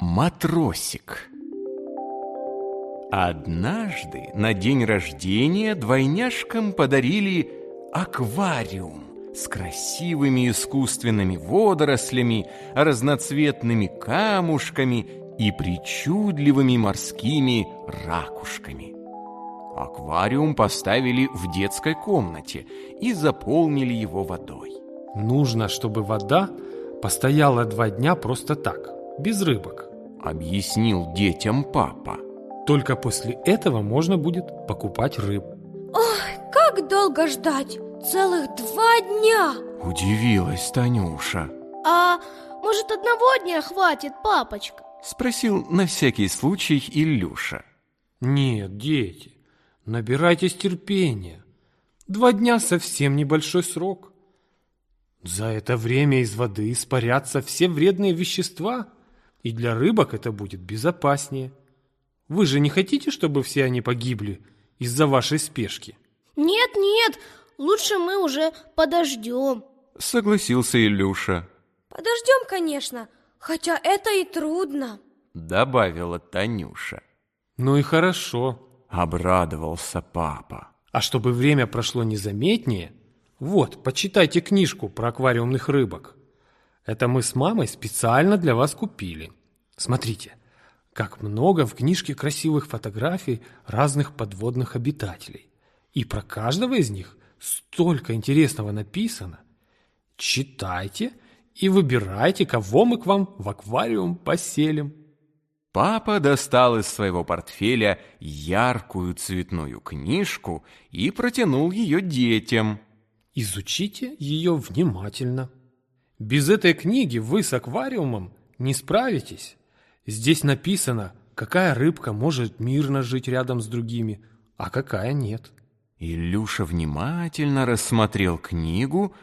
Матросик Однажды на день рождения двойняшкам подарили аквариум с красивыми искусственными водорослями, разноцветными камушками и причудливыми морскими ракушками. Аквариум поставили в детской комнате и заполнили его водой. Нужно, чтобы вода постояла два дня просто так, без рыбок. Объяснил детям папа. Только после этого можно будет покупать рыб. Ой, как долго ждать? Целых два дня! Удивилась Танюша. А может одного дня хватит, папочка? Спросил на всякий случай Илюша. Нет, дети, набирайтесь терпения. Два дня совсем небольшой срок. За это время из воды испарятся все вредные вещества, и для рыбок это будет безопаснее. Вы же не хотите, чтобы все они погибли из-за вашей спешки? Нет, нет, лучше мы уже подождем. Согласился Илюша. Подождем, конечно, хотя это и трудно. Добавила Танюша. Ну и хорошо. Обрадовался папа. А чтобы время прошло незаметнее, вот, почитайте книжку про аквариумных рыбок. Это мы с мамой специально для вас купили. Смотрите, как много в книжке красивых фотографий разных подводных обитателей. И про каждого из них столько интересного написано. Читайте и выбирайте, кого мы к вам в аквариум поселим. Папа достал из своего портфеля яркую цветную книжку и протянул ее детям. Изучите ее внимательно. Без этой книги вы с аквариумом не справитесь. Здесь написано, какая рыбка может мирно жить рядом с другими, а какая нет. Илюша внимательно рассмотрел книгу,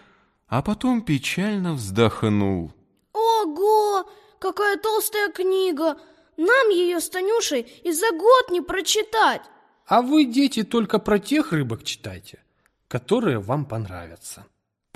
а потом печально вздохнул. Ого, какая толстая книга! Нам ее с Танюшей и за год не прочитать. А вы, дети, только про тех рыбок читайте, которые вам понравятся.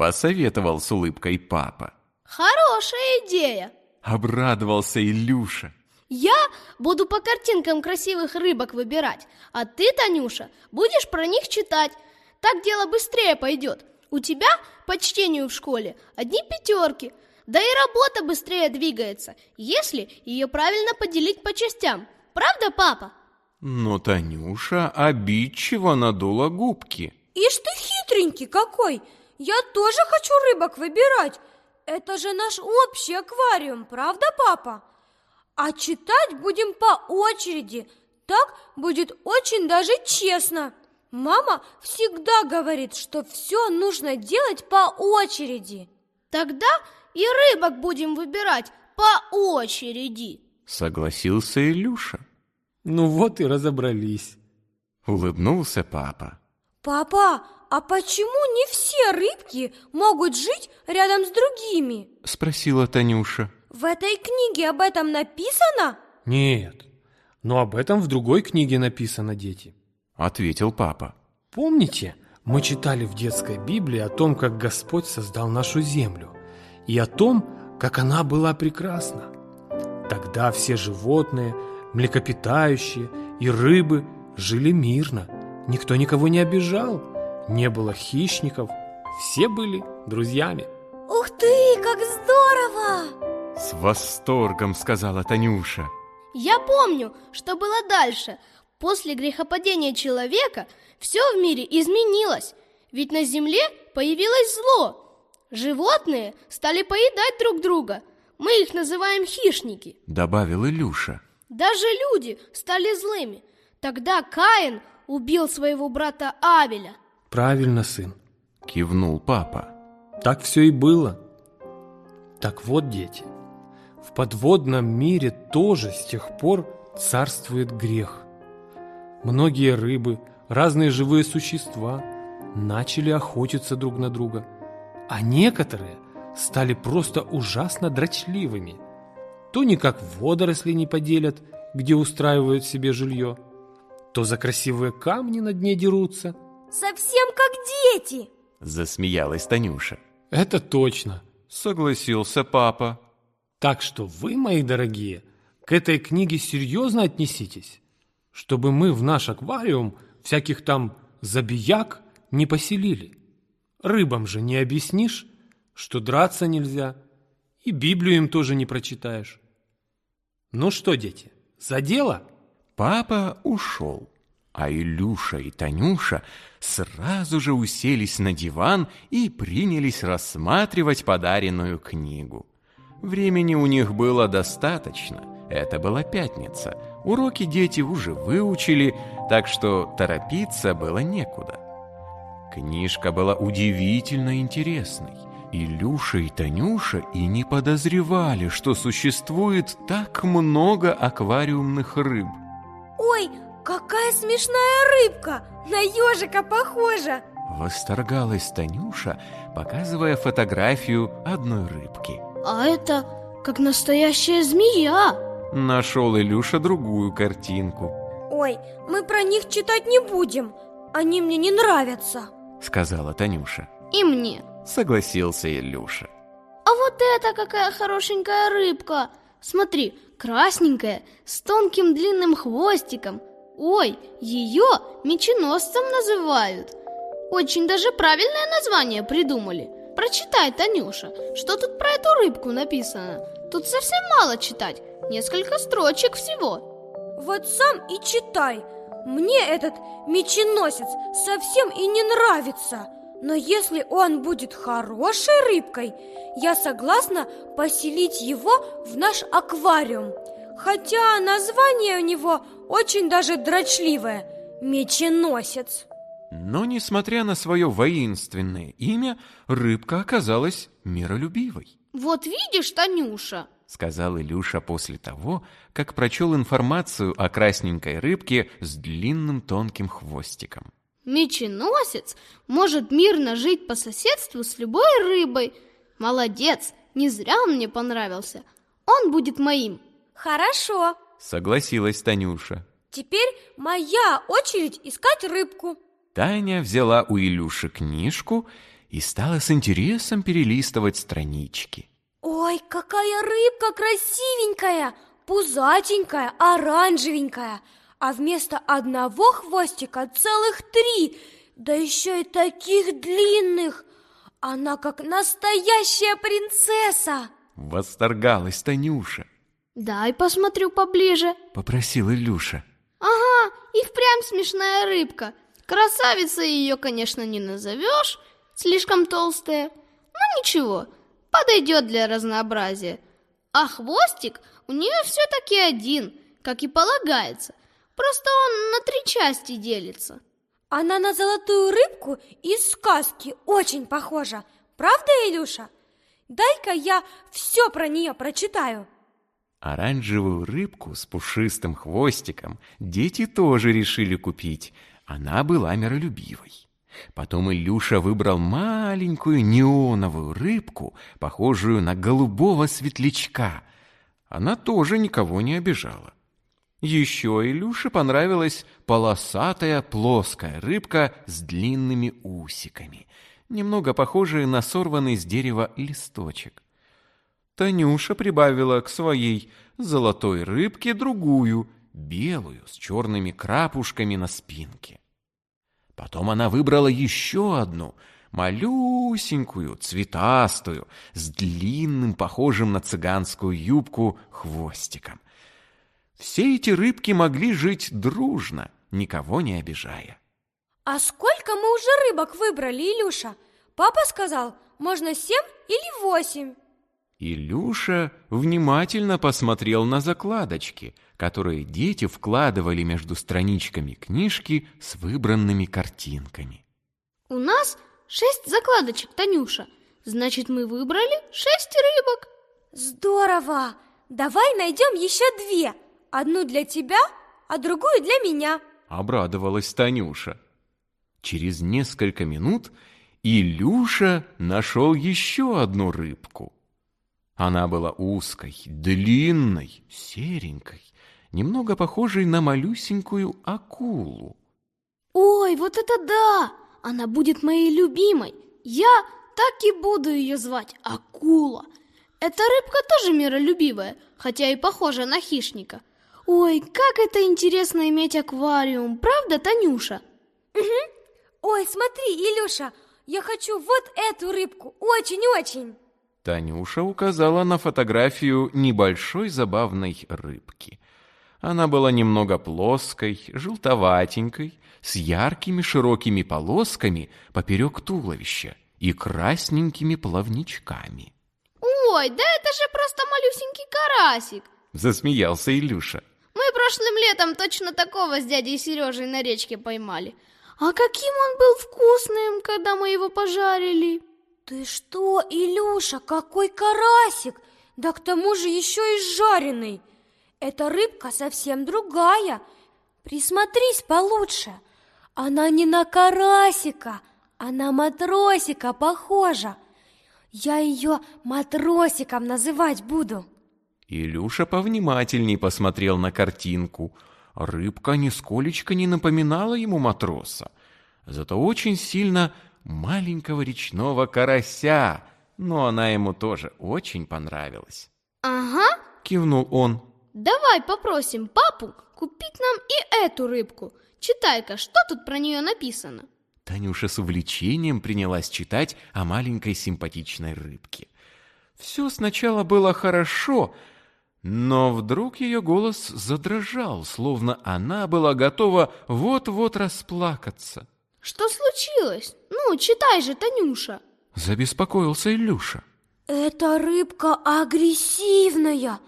Посоветовал с улыбкой папа. Хорошая идея. Обрадовался Илюша. Я буду по картинкам красивых рыбок выбирать, а ты, Танюша, будешь про них читать. Так дело быстрее пойдет. У тебя по чтению в школе одни пятерки, да и работа быстрее двигается, если ее правильно поделить по частям. Правда, папа? Но Танюша обидчиво надула губки. Ишь ты хитренький какой! Я тоже хочу рыбок выбирать. Это же наш общий аквариум, правда, папа? А читать будем по очереди. Так будет очень даже честно. Мама всегда говорит, что все нужно делать по очереди. Тогда и рыбок будем выбирать по очереди. Согласился Илюша. Ну вот и разобрались. Улыбнулся папа. Папа, а почему не все рыбки могут жить рядом с другими? Спросила Танюша. В этой книге об этом написано? Нет, но об этом в другой книге написано, дети. Ответил папа. Помните, мы читали в детской Библии о том, как Господь создал нашу землю, и о том, как она была прекрасна. Тогда все животные, млекопитающие и рыбы жили мирно, никто никого не обижал, не было хищников, все были друзьями. Ух ты, как здорово! С восторгом сказала Танюша. Я помню, что было дальше. После грехопадения человека все в мире изменилось, ведь на земле появилось зло. Животные стали поедать друг друга. Мы их называем хищники. Добавил Илюша. Даже люди стали злыми. Тогда Каин убил своего брата Авеля. Правильно, сын. Кивнул папа. Так все и было. Так вот, дети, в подводном мире тоже с тех пор царствует грех. Многие рыбы, разные живые существа начали охотиться друг на друга, а некоторые стали просто ужасно дрочливыми. То никак водоросли не поделят, где устраивают себе жилье, то за красивые камни на дне дерутся. Совсем как дети. Засмеялась Танюша. Это точно. Согласился папа. Так что вы, мои дорогие, к этой книге серьезно отнеситесь, чтобы мы в наш аквариум всяких там забияк не поселили. Рыбам же не объяснишь, что драться нельзя, и Библию им тоже не прочитаешь. Ну что, дети, за дело? Папа ушел, а Илюша и Танюша сразу же уселись на диван и принялись рассматривать подаренную книгу. Времени у них было достаточно. Это была пятница. Уроки дети уже выучили, так что торопиться было некуда. Книжка была удивительно интересной. Илюша и Танюша и не подозревали, что существует так много аквариумных рыб. Ой, какая смешная рыбка! На ежика похожа! Восторгалась Танюша, показывая фотографию одной рыбки. А это как настоящая змея. Нашел Илюша другую картинку. Ой, мы про них читать не будем. Они мне не нравятся. Сказала Танюша. И мне. Согласился Илюша. А вот это какая хорошенькая рыбка. Смотри, красненькая, с тонким длинным хвостиком. Ой, ее меченосцем называют. Очень даже правильное название придумали. Прочитай, Танюша, что тут про эту рыбку написано. Тут совсем мало читать, несколько строчек всего. Вот сам и читай. Мне этот меченосец совсем и не нравится. Но если он будет хорошей рыбкой, я согласна поселить его в наш аквариум. Хотя название у него очень даже дрочливое – меченосец. Но, несмотря на свое воинственное имя, рыбка оказалась миролюбивой. Вот видишь, Танюша, сказал Илюша после того, как прочел информацию о красненькой рыбке с длинным тонким хвостиком. Меченосец может мирно жить по соседству с любой рыбой. Молодец, не зря он мне понравился. Он будет моим. Хорошо, согласилась Танюша. Теперь моя очередь искать рыбку. Таня взяла у Илюши книжку и стала с интересом перелистывать странички. Ой, какая рыбка красивенькая, пузатенькая, оранжевенькая, а вместо одного хвостика целых три, да еще и таких длинных. Она как настоящая принцесса. Восторгалась Танюша. Дай посмотрю поближе, попросил Илюша. Ага, и впрямь смешная рыбка. Красавицей ее, конечно, не назовешь, слишком толстая. Но ничего, подойдет для разнообразия. А хвостик у нее все-таки один, как и полагается. Просто он на три части делится. Она на золотую рыбку из сказки очень похожа. Правда, Илюша? Дай-ка я все про нее прочитаю. Оранжевую рыбку с пушистым хвостиком дети тоже решили купить. Она была миролюбивой. Потом Илюша выбрал маленькую неоновую рыбку, похожую на голубого светлячка. Она тоже никого не обижала. Еще Илюше понравилась полосатая плоская рыбка с длинными усиками, немного похожая на сорванный с дерева листочек. Танюша прибавила к своей золотой рыбке другую, белую, с черными крапушками на спинке. Потом она выбрала еще одну, малюсенькую, цветастую, с длинным, похожим на цыганскую юбку, хвостиком. Все эти рыбки могли жить дружно, никого не обижая. А сколько мы уже рыбок выбрали, Илюша? Папа сказал, можно семь или восемь. Илюша внимательно посмотрел на закладочки, которые дети вкладывали между страничками книжки с выбранными картинками. У нас шесть закладочек, Танюша. Значит, мы выбрали шесть рыбок. Здорово! Давай найдем еще две. Одну для тебя, а другую для меня. Обрадовалась Танюша. Через несколько минут Илюша нашел еще одну рыбку. Она была узкой, длинной, серенькой, немного похожей на малюсенькую акулу. Ой, вот это да! Она будет моей любимой. Я так и буду ее звать Акула. Эта рыбка тоже миролюбивая, хотя и похожа на хищника. Ой, как это интересно иметь аквариум, правда, Танюша? Ой, смотри, Илюша, я хочу вот эту рыбку, очень-очень. Танюша указала на фотографию небольшой забавной рыбки. Она была немного плоской, желтоватенькой, с яркими широкими полосками поперек туловища и красненькими плавничками. Ой, да это же просто малюсенький карасик. Засмеялся Илюша. Мы прошлым летом точно такого с дядей Сережей на речке поймали. А каким он был вкусным, когда мы его пожарили. Ты что, Илюша, какой карасик! Да к тому же еще и жареный. Эта рыбка совсем другая. Присмотрись получше. Она не на карасика, а на матросика похожа. Я ее матросиком называть буду. Илюша повнимательней посмотрел на картинку. Рыбка нисколечко не напоминала ему матроса, зато очень сильно маленького речного карася, но она ему тоже очень понравилась. Ага, Кивнул он. давай попросим папу купить нам и эту рыбку. Читай-ка, что тут про нее написано? Танюша с увлечением принялась читать о маленькой симпатичной рыбке. Все сначала было хорошо, но вдруг ее голос задрожал, словно она была готова вот-вот расплакаться. Что случилось? Ну, читай же, Танюша. Забеспокоился Илюша. Эта рыбка агрессивная.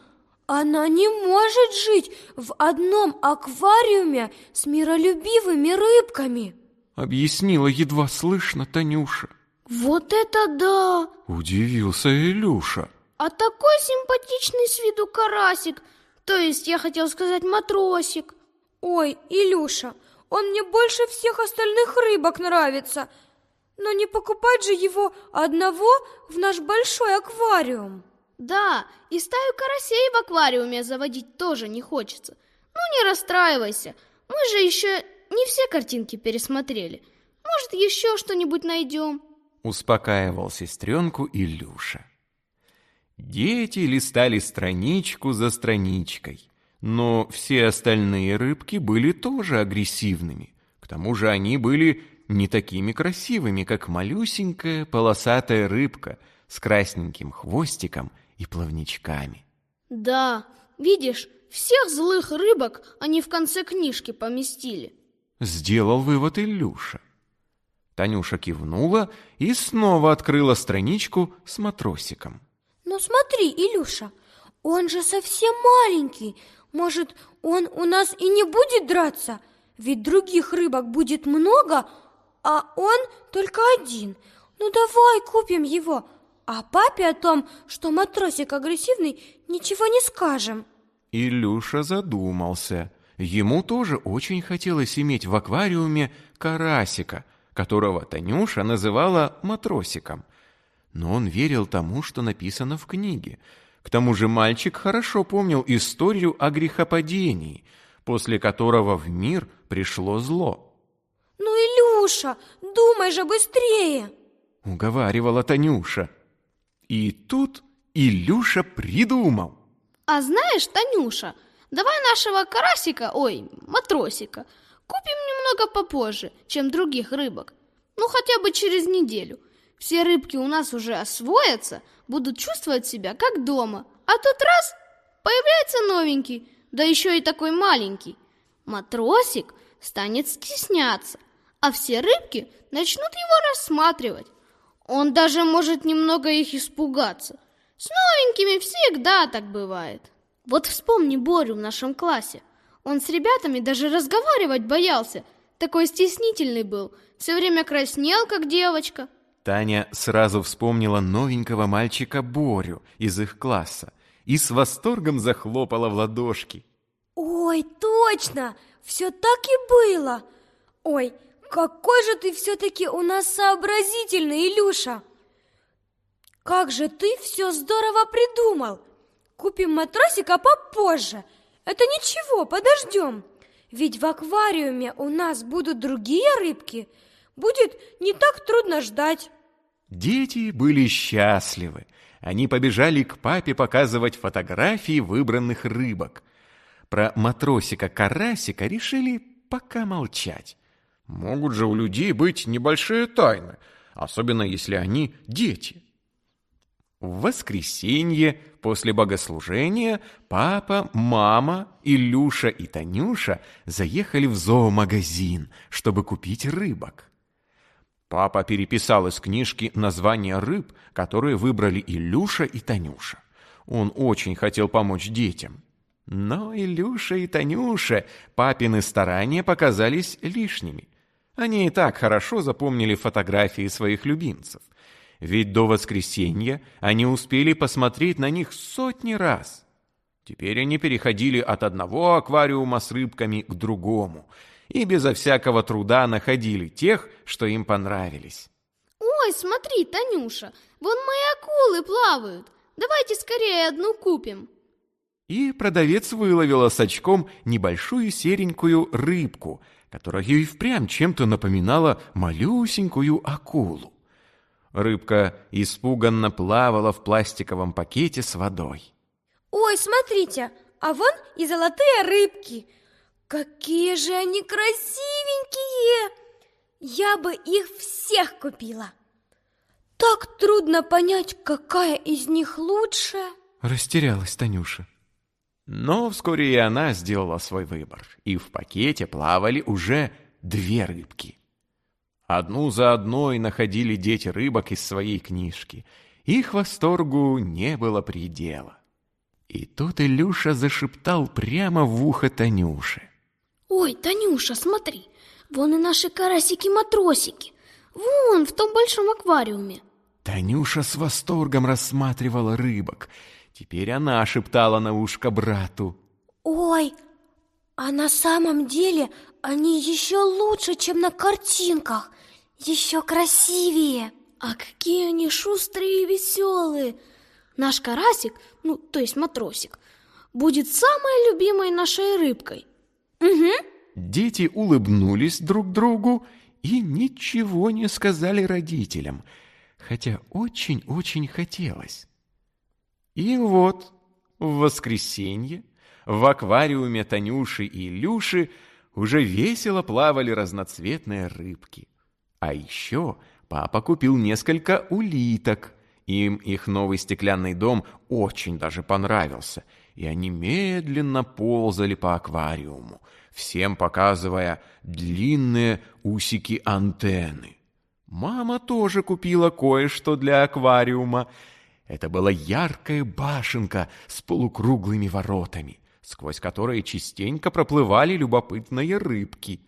Она не может жить в одном аквариуме с миролюбивыми рыбками. Объяснила едва слышно Танюша. Вот это да! Удивился Илюша. А такой симпатичный с виду карасик, то есть я хотел сказать матросик. Ой, Илюша, он мне больше всех остальных рыбок нравится. Но не покупать же его одного в наш большой аквариум. Да, и стаю карасей в аквариуме заводить тоже не хочется. Ну не расстраивайся, мы же еще не все картинки пересмотрели. Может, еще что-нибудь найдем. Успокаивал сестренку Илюша. Дети листали страничку за страничкой, но все остальные рыбки были тоже агрессивными. К тому же они были не такими красивыми, как малюсенькая полосатая рыбка с красненьким хвостиком и плавничками. Да, видишь, всех злых рыбок они в конце книжки поместили. Сделал вывод Илюша. Танюша кивнула и снова открыла страничку с матросиком. Но смотри, Илюша, он же совсем маленький. Может, он у нас и не будет драться? Ведь других рыбок будет много, а он только один. Ну давай купим его. А папе о том, что матросик агрессивный, ничего не скажем. Илюша задумался. Ему тоже очень хотелось иметь в аквариуме карасика, которого Танюша называла матросиком. Но он верил тому, что написано в книге. К тому же мальчик хорошо помнил историю о грехопадении, после которого в мир пришло зло. Ну, Илюша, думай же быстрее. Уговаривала Танюша. И тут Илюша придумал. А знаешь, Танюша, давай нашего карасика, ой, матросика, купим немного попозже, чем других рыбок. Ну, хотя бы через неделю. Все рыбки у нас уже освоятся, будут чувствовать себя как дома. А тут раз, появляется новенький, да еще и такой маленький. Матросик станет стесняться, а все рыбки начнут его рассматривать. Он даже может немного их испугаться. С новенькими всегда так бывает. Вот вспомни Борю в нашем классе. Он с ребятами даже разговаривать боялся. Такой стеснительный был. Все время краснел, как девочка. Таня сразу вспомнила новенького мальчика Борю из их класса и с восторгом захлопала в ладошки. Ой, точно, все так и было. Ой, какой же ты все-таки у нас сообразительный, Илюша. Как же ты все здорово придумал. Купим матросика попозже. Это ничего, подождем. Ведь в аквариуме у нас будут другие рыбки. Будет не так трудно ждать. Дети были счастливы. Они побежали к папе показывать фотографии выбранных рыбок. Про матросика-карасика решили пока молчать. Могут же у людей быть небольшие тайны, особенно если они дети. В воскресенье после богослужения папа, мама, Илюша и Танюша заехали в зоомагазин, чтобы купить рыбок. Папа переписал из книжки названия рыб, которые выбрали Илюша и Танюша. Он очень хотел помочь детям. Но Илюша и Танюша папины старания показались лишними. Они и так хорошо запомнили фотографии своих любимцев. Ведь до воскресенья они успели посмотреть на них сотни раз. Теперь они переходили от одного аквариума с рыбками к другому и безо всякого труда находили тех, что им понравились. Ой, смотри, Танюша, вон мои акулы плавают. Давайте скорее одну купим. И продавец выловила с очком небольшую серенькую рыбку, которая и впрямь чем-то напоминала малюсенькую акулу. Рыбка испуганно плавала в пластиковом пакете с водой. Ой, смотрите, а вон и золотые рыбки. Какие же они красивенькие! Я бы их всех купила. Так трудно понять, какая из них лучше. Растерялась Танюша. Но вскоре и она сделала свой выбор, и в пакете плавали уже две рыбки. Одну за одной находили дети рыбок из своей книжки. Их восторгу не было предела. И тут Илюша зашептал прямо в ухо Танюше. Ой, Танюша, смотри, вон и наши карасики-матросики. Вон, в том большом аквариуме. Танюша с восторгом рассматривала рыбок. Теперь она шептала на ушко брату. Ой, а на самом деле они еще лучше, чем на картинках. Еще красивее. А какие они шустрые и веселые. Наш карасик, ну, то есть матросик, будет самой любимой нашей рыбкой. Угу. Дети улыбнулись друг другу и ничего не сказали родителям, хотя очень-очень хотелось. И вот в воскресенье в аквариуме Танюши и Илюши уже весело плавали разноцветные рыбки. А еще папа купил несколько улиток. Им их новый стеклянный дом очень даже понравился, и они медленно ползали по аквариуму, всем показывая длинные усики антенны. Мама тоже купила кое-что для аквариума. Это была яркая башенка с полукруглыми воротами сквозь которые частенько проплывали любопытные рыбки.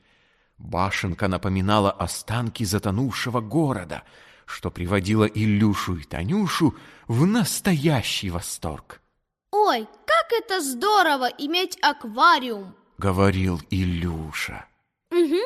Башенка напоминала останки затонувшего города, что приводило Илюшу и Танюшу в настоящий восторг. «Ой, как это здорово иметь аквариум!» — говорил Илюша. Угу.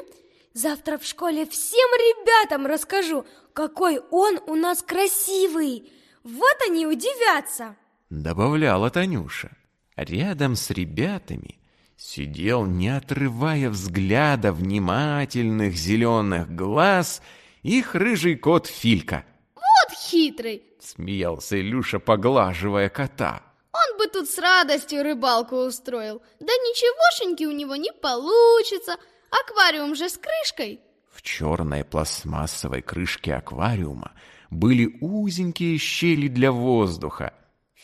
Завтра в школе всем ребятам расскажу, какой он у нас красивый. Вот они удивятся. Добавляла Танюша. Рядом с ребятами сидел, не отрывая взгляда внимательных зеленых глаз, их рыжий кот Филька. Вот хитрый! Смеялся Илюша, поглаживая кота. Он бы тут с радостью рыбалку устроил. Да ничегошеньки у него не получится. Аквариум же с крышкой. В черной пластмассовой крышке аквариума были узенькие щели для воздуха,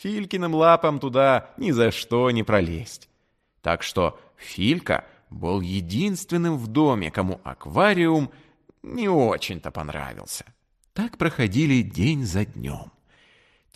Филькиным лапам туда ни за что не пролезть. Так что Филька был единственным в доме, кому аквариум не очень-то понравился. Так проходили день за днем.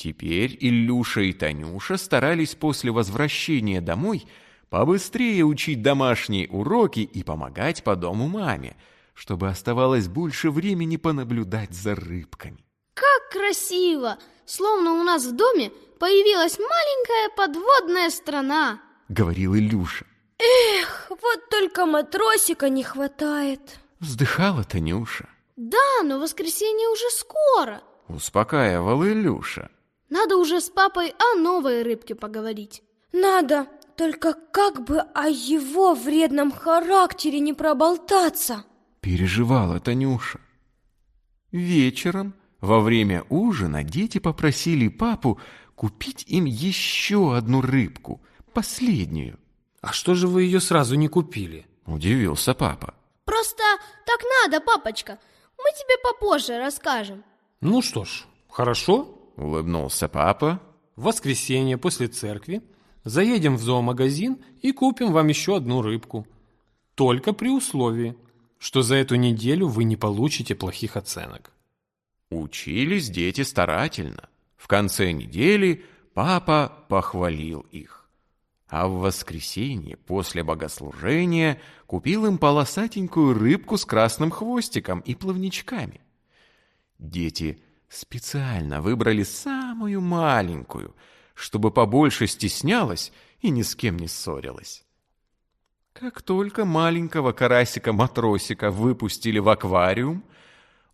Теперь Илюша и Танюша старались после возвращения домой побыстрее учить домашние уроки и помогать по дому маме, чтобы оставалось больше времени понаблюдать за рыбками. Как красиво! Словно у нас в доме появилась маленькая подводная страна, говорил Илюша. Эх, вот только матросика не хватает. Вздыхала Танюша. Да, но воскресенье уже скоро. Успокаивал Илюша. Надо уже с папой о новой рыбке поговорить. Надо, только как бы о его вредном характере не проболтаться. Переживала Танюша. Вечером Во время ужина дети попросили папу купить им еще одну рыбку, последнюю. А что же вы ее сразу не купили? Удивился папа. Просто так надо, папочка. Мы тебе попозже расскажем. Ну что ж, хорошо. Улыбнулся папа. В воскресенье после церкви заедем в зоомагазин и купим вам еще одну рыбку. Только при условии, что за эту неделю вы не получите плохих оценок. Учились дети старательно. В конце недели папа похвалил их. А в воскресенье после богослужения купил им полосатенькую рыбку с красным хвостиком и плавничками. Дети специально выбрали самую маленькую, чтобы побольше стеснялась и ни с кем не ссорилась. Как только маленького карасика-матросика выпустили в аквариум,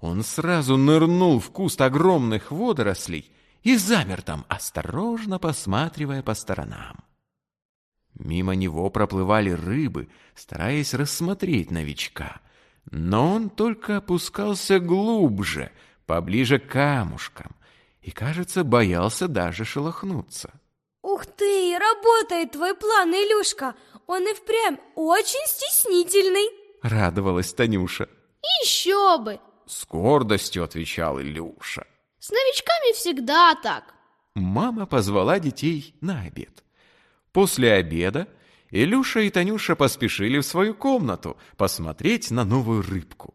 он сразу нырнул в куст огромных водорослей и замер там, осторожно посматривая по сторонам. Мимо него проплывали рыбы, стараясь рассмотреть новичка, но он только опускался глубже, поближе к камушкам, и, кажется, боялся даже шелохнуться. Ух ты, работает твой план, Илюшка! Он и впрямь очень стеснительный!» Радовалась Танюша. Еще бы! С гордостью отвечал Илюша. С новичками всегда так. Мама позвала детей на обед. После обеда Илюша и Танюша поспешили в свою комнату посмотреть на новую рыбку.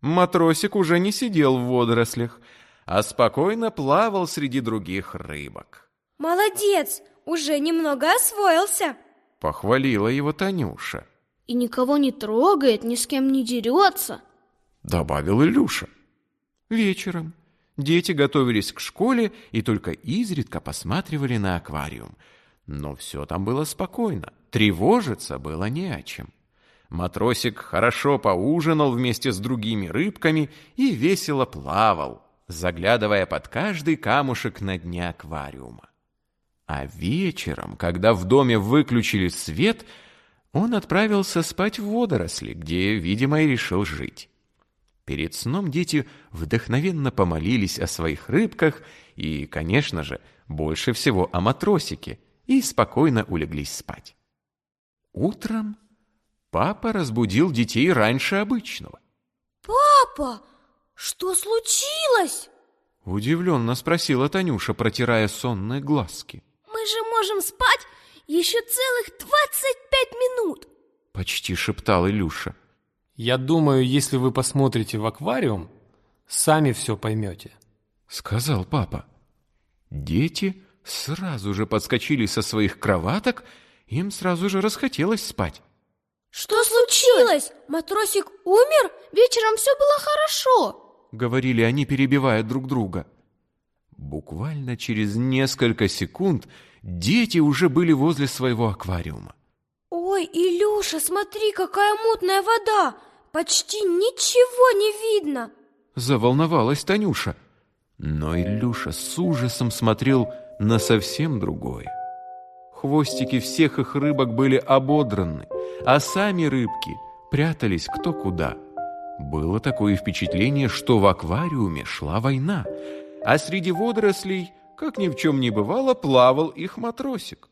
Матросик уже не сидел в водорослях, а спокойно плавал среди других рыбок. «Молодец! Уже немного освоился!» Похвалила его Танюша. И никого не трогает, ни с кем не дерется. Добавил Илюша. Вечером дети готовились к школе и только изредка посматривали на аквариум. Но все там было спокойно, тревожиться было не о чем. Матросик хорошо поужинал вместе с другими рыбками и весело плавал, заглядывая под каждый камушек на дне аквариума. А вечером, когда в доме выключили свет, он отправился спать в водоросли, где, видимо, и решил жить. Перед сном дети вдохновенно помолились о своих рыбках и, конечно же, больше всего о матросике, и спокойно улеглись спать. Утром папа разбудил детей раньше обычного. «Папа, что случилось?» Удивленно спросила Танюша, протирая сонные глазки. Мы же можем спать еще целых 25 минут. Почти шептал Илюша. Я думаю, если вы посмотрите в аквариум, сами все поймете. Сказал папа. Дети сразу же подскочили со своих кроваток, им сразу же расхотелось спать. «Что случилось? Матросик умер?» Вечером все было хорошо. Говорили они, перебивая друг друга. Буквально через несколько секунд дети уже были возле своего аквариума. «Ой, Илюша, смотри, какая мутная вода! Почти ничего не видно!» Заволновалась Танюша. Но Илюша с ужасом смотрел на совсем другое. Хвостики всех их рыбок были ободраны, а сами рыбки прятались кто куда. Было такое впечатление, что в аквариуме шла война, а среди водорослей, как ни в чем не бывало, плавал их матросик.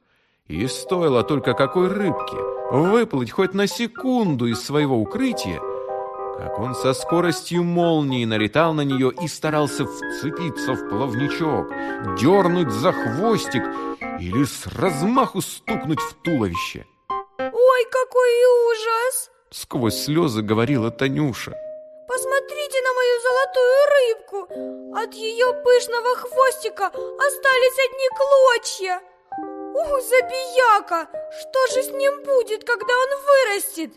И стоило только какой рыбке выплыть хоть на секунду из своего укрытия, как он со скоростью молнии налетал на нее и старался вцепиться в плавничок, дернуть за хвостик или с размаху стукнуть в туловище. «Ой, какой ужас!» Сквозь слезы говорила Танюша. «Посмотрите на мою золотую рыбку! От ее пышного хвостика остались одни клочья! Ух, забияка! Что же с ним будет, когда он вырастет?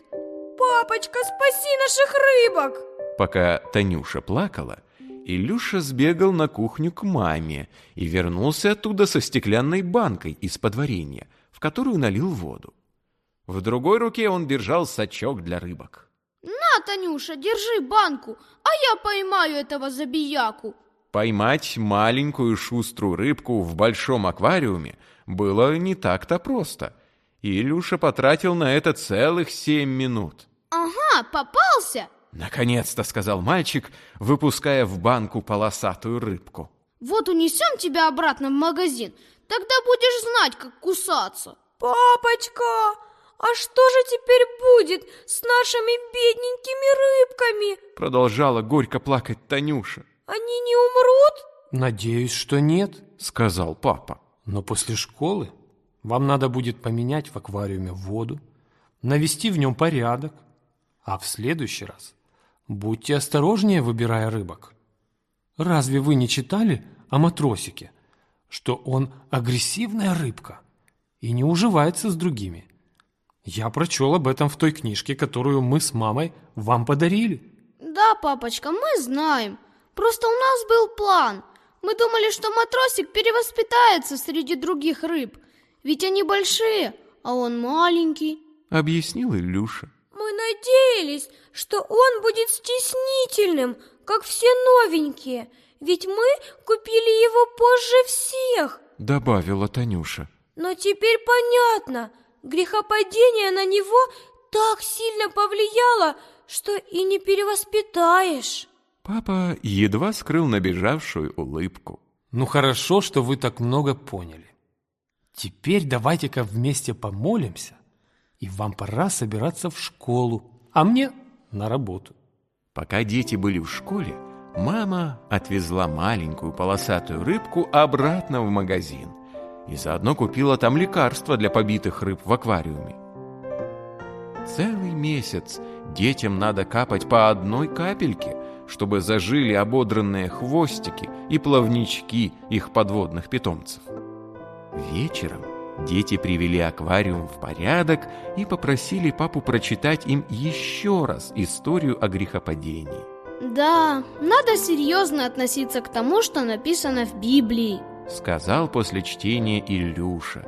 Папочка, спаси наших рыбок!» Пока Танюша плакала, Илюша сбегал на кухню к маме и вернулся оттуда со стеклянной банкой из-под варенья, в которую налил воду. В другой руке он держал сачок для рыбок. На, Танюша, держи банку, а я поймаю этого забияку. Поймать маленькую шуструю рыбку в большом аквариуме было не так-то просто. И Илюша потратил на это целых семь минут. Ага, попался. Наконец-то, сказал мальчик, выпуская в банку полосатую рыбку. Вот унесем тебя обратно в магазин, тогда будешь знать, как кусаться. Папочка, а что же теперь будет с нашими бедненькими рыбками? Продолжала горько плакать Танюша. Они не умрут? Надеюсь, что нет, Сказал папа. но после школы вам надо будет поменять в аквариуме воду, навести в нем порядок, а в следующий раз будьте осторожнее, выбирая рыбок. Разве вы не читали о матросике, что он агрессивная рыбка и не уживается с другими? Я прочел об этом в той книжке, которую мы с мамой вам подарили. Да, папочка, мы знаем. Просто у нас был план. Мы думали, что матросик перевоспитается среди других рыб. Ведь они большие, а он маленький. Объяснил Илюша. Мы надеялись, что он будет стеснительным, как все новенькие, ведь мы купили его позже всех. Добавила Танюша. Но теперь понятно, грехопадение на него так сильно повлияло, что и не перевоспитаешь. Папа едва скрыл набежавшую улыбку. Ну хорошо, что вы так много поняли. Теперь давайте-ка вместе помолимся, и вам пора собираться в школу, а мне на работу. Пока дети были в школе, мама отвезла маленькую полосатую рыбку обратно в магазин и заодно купила там лекарства для побитых рыб в аквариуме. Целый месяц детям надо капать по одной капельке, чтобы зажили ободранные хвостики и плавнички их подводных питомцев. Вечером дети привели аквариум в порядок и попросили папу прочитать им еще раз историю о грехопадении. Да, надо серьезно относиться к тому, что написано в Библии. Сказал после чтения Илюша.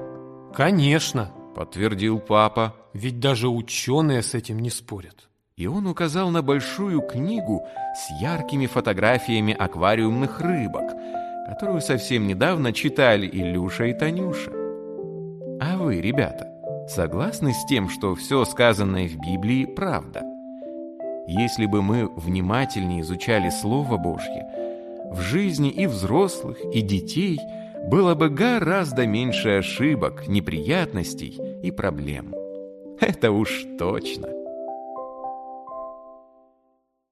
Конечно, Подтвердил папа. ведь даже ученые с этим не спорят. И он указал на большую книгу с яркими фотографиями аквариумных рыбок, которую совсем недавно читали Илюша и Танюша. А вы, ребята, согласны с тем, что все сказанное в Библии правда? Если бы мы внимательнее изучали Слово Божье, в жизни и взрослых, и детей было бы гораздо меньше ошибок, неприятностей и проблем. Это уж точно.